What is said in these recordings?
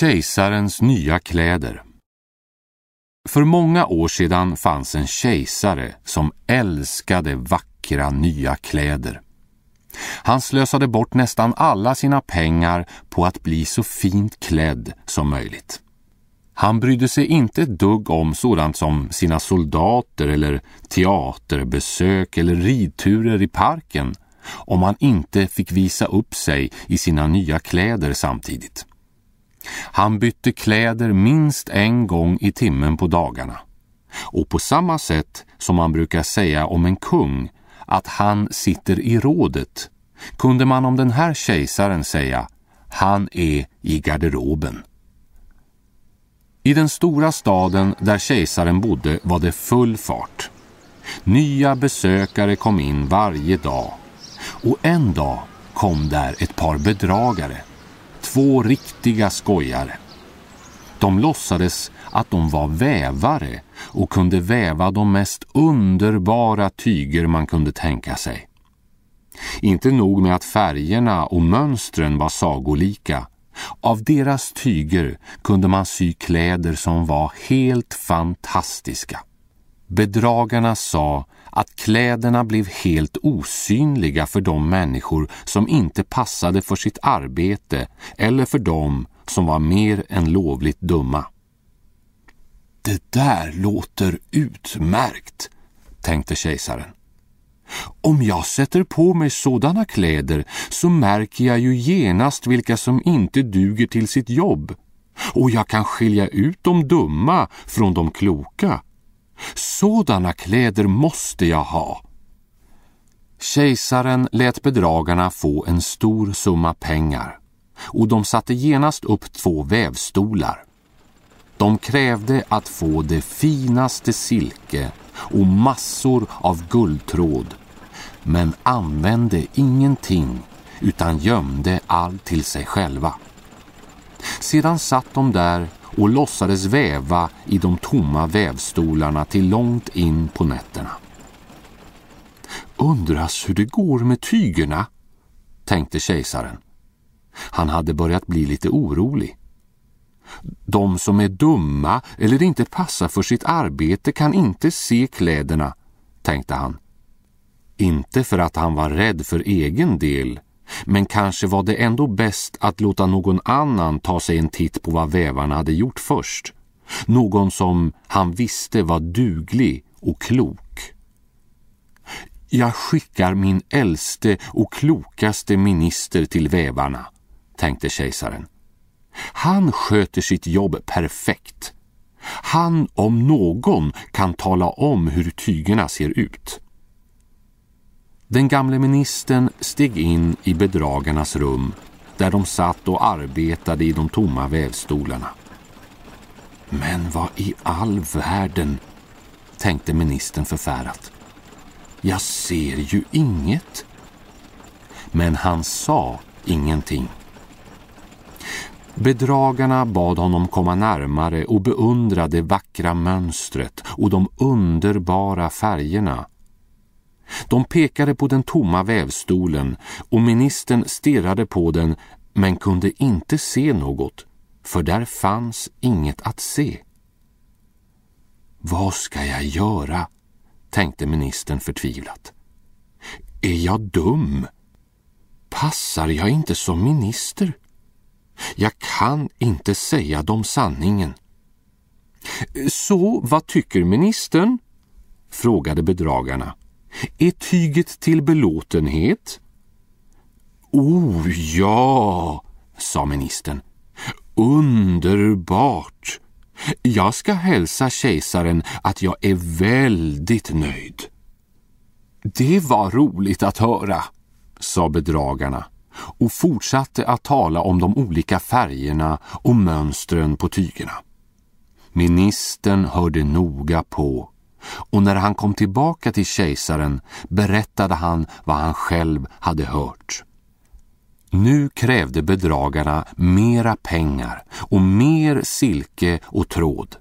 Kejsarens nya kläder För många år sedan fanns en kejsare som älskade vackra nya kläder. Han slösade bort nästan alla sina pengar på att bli så fint klädd som möjligt. Han brydde sig inte ett dugg om sådant som sina soldater eller teaterbesök eller ridturer i parken om han inte fick visa upp sig i sina nya kläder samtidigt. Han bytte kläder minst en gång i timmen på dagarna. Och på samma sätt som man brukar säga om en kung att han sitter i rådet kunde man om den här kejsaren säga han är i garderoben. I den stora staden där kejsaren bodde var det full fart. Nya besökare kom in varje dag och en dag kom där ett par bedragare Två riktiga skojare. De låtsades att de var vävare och kunde väva de mest underbara tyger man kunde tänka sig. Inte nog med att färgerna och mönstren var sagolika. Av deras tyger kunde man sy kläder som var helt fantastiska. Bedragarna sa att kläderna blev helt osynliga för de människor som inte passade för sitt arbete eller för dem som var mer än lovligt dumma. Det där låter utmärkt, tänkte kejsaren. Om jag sätter på mig sådana kläder så märker jag ju genast vilka som inte duger till sitt jobb. Och jag kan skilja ut de dumma från de kloka sådana kläder måste jag ha. Kejsaren lät bedragarna få en stor summa pengar och de satte genast upp två vävstolar. De krävde att få det finaste silke och massor av guldtråd men använde ingenting utan gömde allt till sig själva. Sedan satt de där och låtsades väva i de tomma vävstolarna till långt in på nätterna. Undras hur det går med tygerna, tänkte kejsaren. Han hade börjat bli lite orolig. De som är dumma eller inte passar för sitt arbete kan inte se kläderna, tänkte han. Inte för att han var rädd för egen del men kanske var det ändå bäst att låta någon annan ta sig en titt på vad vävarna hade gjort först. Någon som han visste var duglig och klok. Jag skickar min äldste och klokaste minister till vävarna, tänkte kejsaren. Han sköter sitt jobb perfekt. Han om någon kan tala om hur tygerna ser ut. Den gamle ministern steg in i bedragarnas rum där de satt och arbetade i de tomma vävstolarna. Men vad i all världen, tänkte ministern förfärat. Jag ser ju inget. Men han sa ingenting. Bedragarna bad honom komma närmare och beundra det vackra mönstret och de underbara färgerna de pekade på den tomma vävstolen och ministern stirrade på den men kunde inte se något, för där fanns inget att se. Vad ska jag göra? tänkte ministern förtvivlat. Är jag dum? Passar jag inte som minister? Jag kan inte säga dem sanningen. Så vad tycker ministern? frågade bedragarna. Är tyget till belåtenhet? Oh ja, sa ministern. Underbart! Jag ska hälsa kejsaren att jag är väldigt nöjd. Det var roligt att höra, sa bedragarna och fortsatte att tala om de olika färgerna och mönstren på tygerna. Ministern hörde noga på och när han kom tillbaka till kejsaren berättade han vad han själv hade hört. Nu krävde bedragarna mera pengar och mer silke och tråd.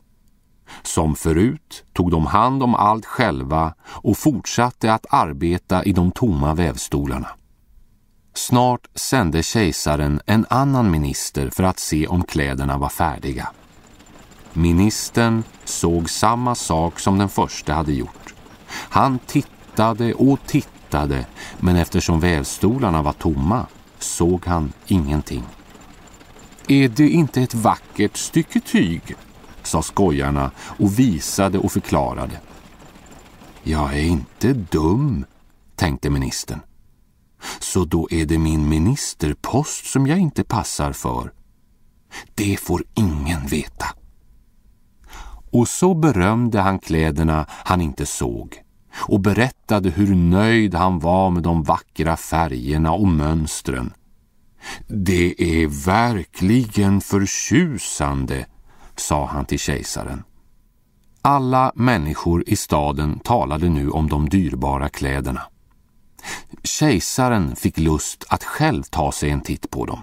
Som förut tog de hand om allt själva och fortsatte att arbeta i de tomma vävstolarna. Snart sände kejsaren en annan minister för att se om kläderna var färdiga. Ministern såg samma sak som den första hade gjort. Han tittade och tittade men eftersom vävstolarna var tomma såg han ingenting. Är det inte ett vackert stycke tyg? sa skojarna och visade och förklarade. Jag är inte dum, tänkte ministern. Så då är det min ministerpost som jag inte passar för. Det får ingen veta. Och så berömde han kläderna han inte såg och berättade hur nöjd han var med de vackra färgerna och mönstren. Det är verkligen förtjusande, sa han till kejsaren. Alla människor i staden talade nu om de dyrbara kläderna. Kejsaren fick lust att själv ta sig en titt på dem.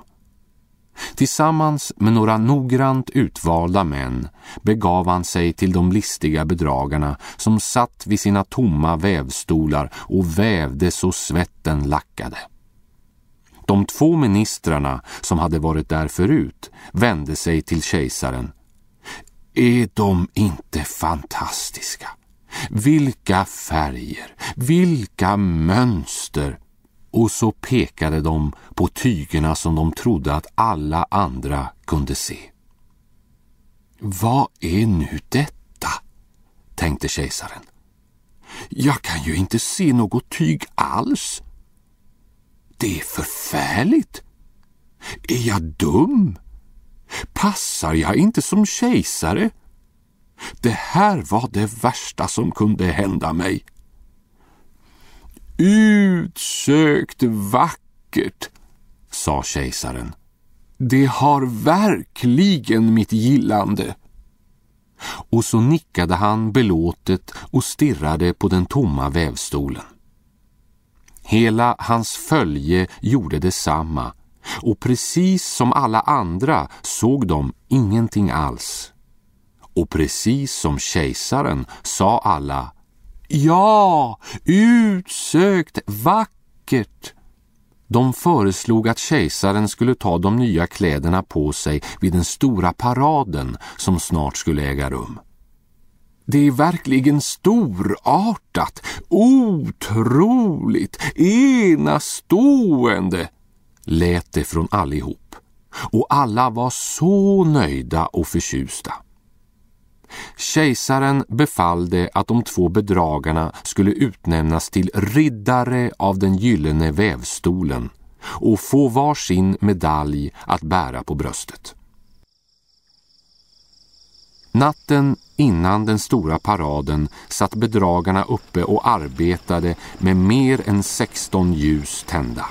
Tillsammans med några noggrant utvalda män begav han sig till de listiga bedragarna som satt vid sina tomma vävstolar och vävde så svetten lackade. De två ministrarna som hade varit där förut vände sig till kejsaren. Är de inte fantastiska? Vilka färger, vilka mönster! Och så pekade de på tygerna som de trodde att alla andra kunde se. Vad är nu detta? tänkte kejsaren. Jag kan ju inte se något tyg alls. Det är förfärligt. Är jag dum? Passar jag inte som kejsare? Det här var det värsta som kunde hända mig. Utsökt vackert, sa kejsaren. Det har verkligen mitt gillande. Och så nickade han belåtet och stirrade på den tomma vävstolen. Hela hans följe gjorde detsamma och precis som alla andra såg de ingenting alls. Och precis som kejsaren sa alla Ja, utsökt, vackert! De föreslog att kejsaren skulle ta de nya kläderna på sig vid den stora paraden som snart skulle äga rum. Det är verkligen storartat, otroligt, enastående, lät det från allihop. Och alla var så nöjda och förtjusta. Kejsaren befallde att de två bedragarna skulle utnämnas till riddare av den gyllene vävstolen och få var sin medalj att bära på bröstet. Natten innan den stora paraden satt bedragarna uppe och arbetade med mer än 16 ljus tända.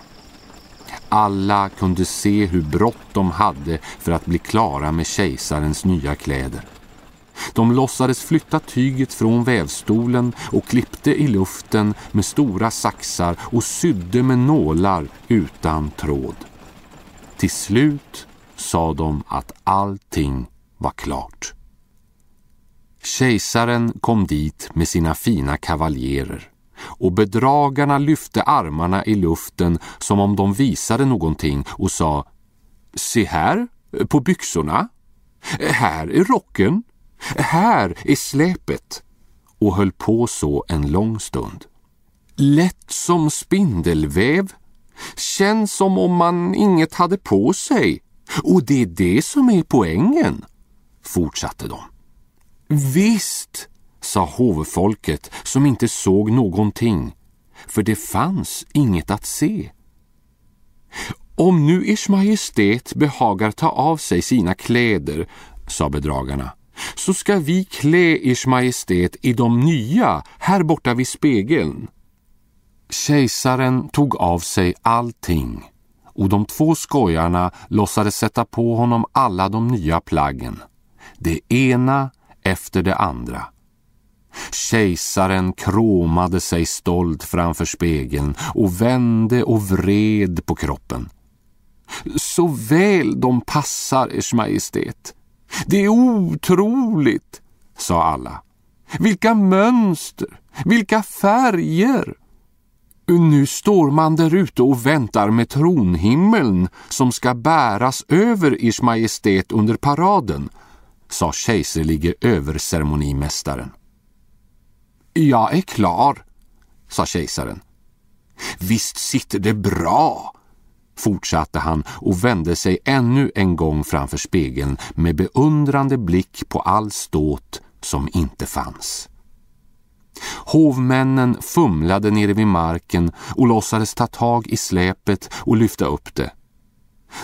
Alla kunde se hur brått de hade för att bli klara med kejsarens nya kläder. De låtsades flytta tyget från vävstolen och klippte i luften med stora saxar och sydde med nålar utan tråd. Till slut sa de att allting var klart. Kejsaren kom dit med sina fina kavaljerer och bedragarna lyfte armarna i luften som om de visade någonting och sa Se här, på byxorna. Här är rocken. Här är släpet. Och höll på så en lång stund. Lätt som spindelväv. Känns som om man inget hade på sig. Och det är det som är poängen, fortsatte de. Visst, sa hovfolket som inte såg någonting, för det fanns inget att se. Om nu Ers Majestät behagar ta av sig sina kläder, sa bedragarna, så ska vi klä Ers Majestät i de nya här borta vid spegeln. Kejsaren tog av sig allting och de två skojarna låtsades sätta på honom alla de nya plaggen. Det ena efter det andra. Kejsaren kråmade sig stolt framför spegeln och vände och vred på kroppen. Så väl de passar, Ers Majestät. Det är otroligt, sa alla. Vilka mönster, vilka färger! Nu står man där ute och väntar med tronhimmeln som ska bäras över Ers Majestät under paraden, sa kejserlige överceremonimästaren. Jag är klar, sa kejsaren. Visst sitter det bra, fortsatte han och vände sig ännu en gång framför spegeln med beundrande blick på all ståt som inte fanns. Hovmännen fumlade nere vid marken och låtsades ta tag i släpet och lyfta upp det.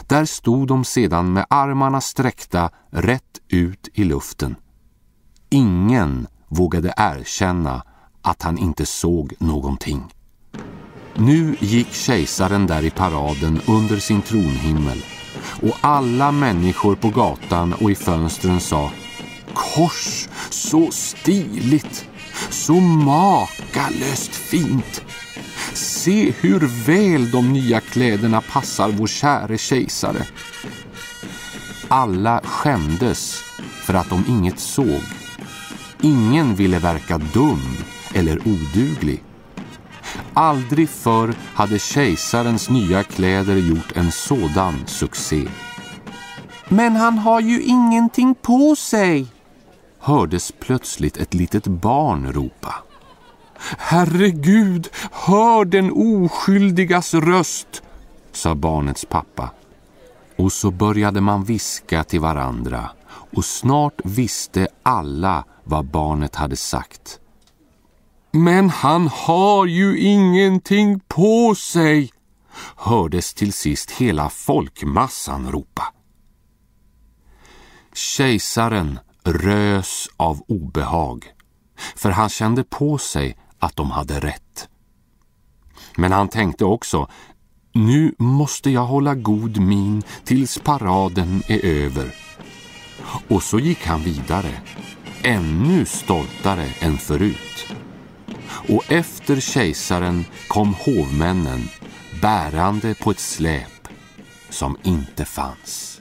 Där stod de sedan med armarna sträckta rätt ut i luften. Ingen vågade erkänna att han inte såg någonting. Nu gick kejsaren där i paraden under sin tronhimmel och alla människor på gatan och i fönstren sa Kors, så stiligt, så makalöst fint. Se hur väl de nya kläderna passar vår käre kejsare. Alla skämdes för att de inget såg. Ingen ville verka dum eller oduglig. Aldrig förr hade kejsarens nya kläder gjort en sådan succé. Men han har ju ingenting på sig, hördes plötsligt ett litet barn ropa. Herregud, hör den oskyldigas röst, sa barnets pappa. Och så började man viska till varandra och snart visste alla vad barnet hade sagt. Men han har ju ingenting på sig, hördes till sist hela folkmassan ropa. Kejsaren rös av obehag, för han kände på sig att de hade rätt. Men han tänkte också, nu måste jag hålla god min tills paraden är över. Och så gick han vidare, ännu stoltare än förut. Och efter kejsaren kom hovmännen bärande på ett släp som inte fanns.